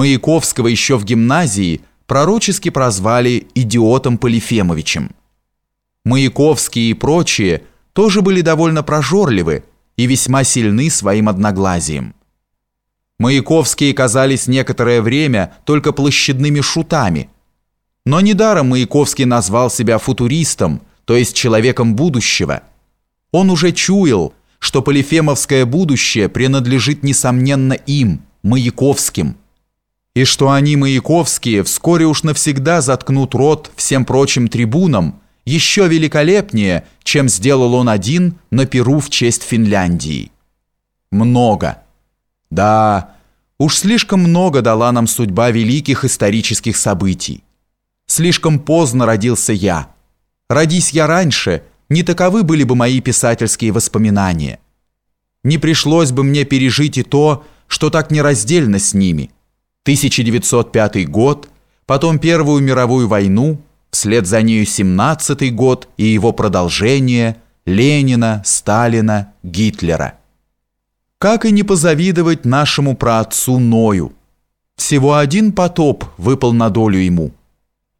Маяковского еще в гимназии пророчески прозвали идиотом Полифемовичем. Маяковские и прочие тоже были довольно прожорливы и весьма сильны своим одноглазием. Маяковские казались некоторое время только площадными шутами. Но недаром Маяковский назвал себя футуристом, то есть человеком будущего. Он уже чуял, что полифемовское будущее принадлежит несомненно им, Маяковским, и что они, Маяковские, вскоре уж навсегда заткнут рот всем прочим трибунам, еще великолепнее, чем сделал он один на Перу в честь Финляндии. Много. Да, уж слишком много дала нам судьба великих исторических событий. Слишком поздно родился я. Родись я раньше, не таковы были бы мои писательские воспоминания. Не пришлось бы мне пережить и то, что так нераздельно с ними. 1905 год, потом Первую мировую войну, вслед за нею 17 год и его продолжение Ленина, Сталина, Гитлера. Как и не позавидовать нашему праотцу Ною. Всего один потоп выпал на долю ему.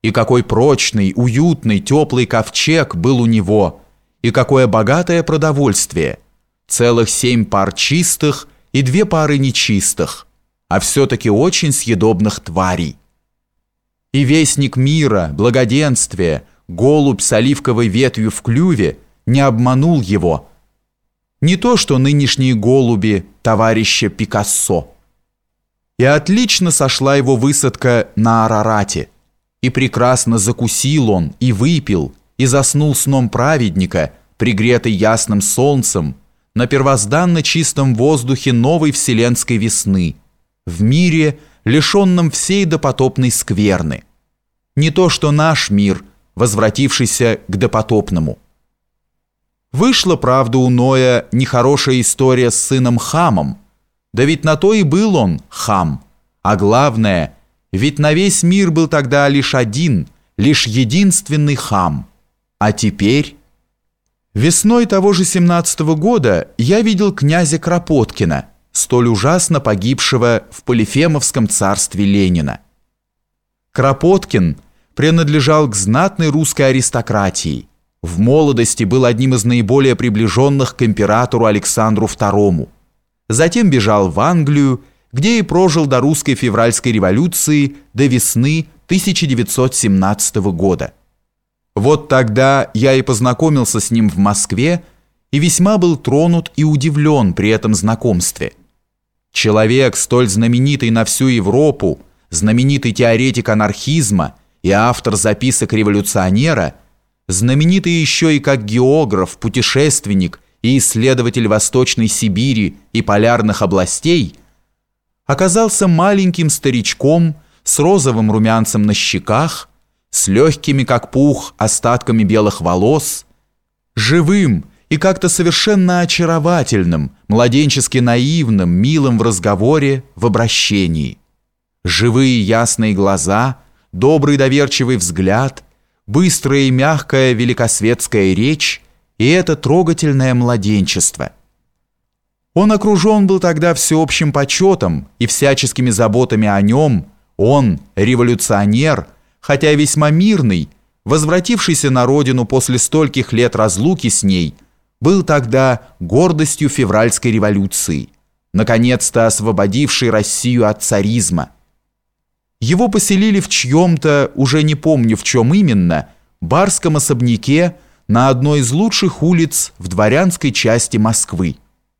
И какой прочный, уютный, теплый ковчег был у него, и какое богатое продовольствие. Целых семь пар чистых и две пары нечистых, а все-таки очень съедобных тварей. И вестник мира, благоденствия, голубь с оливковой ветвью в клюве не обманул его. Не то, что нынешние голуби товарища Пикассо. И отлично сошла его высадка на Арарате. И прекрасно закусил он, и выпил, и заснул сном праведника, пригретый ясным солнцем, на первозданно чистом воздухе новой вселенской весны, в мире, лишенном всей допотопной скверны. Не то что наш мир, возвратившийся к допотопному. Вышла, правда, у Ноя нехорошая история с сыном Хамом, да ведь на то и был он, Хам. А главное, ведь на весь мир был тогда лишь один, лишь единственный Хам. А теперь... Весной того же 17 -го года я видел князя Кропоткина, столь ужасно погибшего в Полифемовском царстве Ленина. Кропоткин принадлежал к знатной русской аристократии. В молодости был одним из наиболее приближенных к императору Александру II. Затем бежал в Англию, где и прожил до русской февральской революции до весны 1917 года. Вот тогда я и познакомился с ним в Москве и весьма был тронут и удивлен при этом знакомстве. Человек, столь знаменитый на всю Европу, знаменитый теоретик анархизма и автор записок революционера, знаменитый еще и как географ, путешественник и исследователь Восточной Сибири и полярных областей, оказался маленьким старичком с розовым румянцем на щеках, с легкими, как пух, остатками белых волос, живым и как-то совершенно очаровательным, младенчески наивным, милым в разговоре, в обращении. Живые ясные глаза, добрый доверчивый взгляд, быстрая и мягкая великосветская речь и это трогательное младенчество. Он окружен был тогда всеобщим почетом и всяческими заботами о нем, он, революционер – хотя весьма мирный, возвратившийся на родину после стольких лет разлуки с ней, был тогда гордостью февральской революции, наконец-то освободившей Россию от царизма. Его поселили в чьем-то, уже не помню в чем именно, барском особняке на одной из лучших улиц в дворянской части Москвы.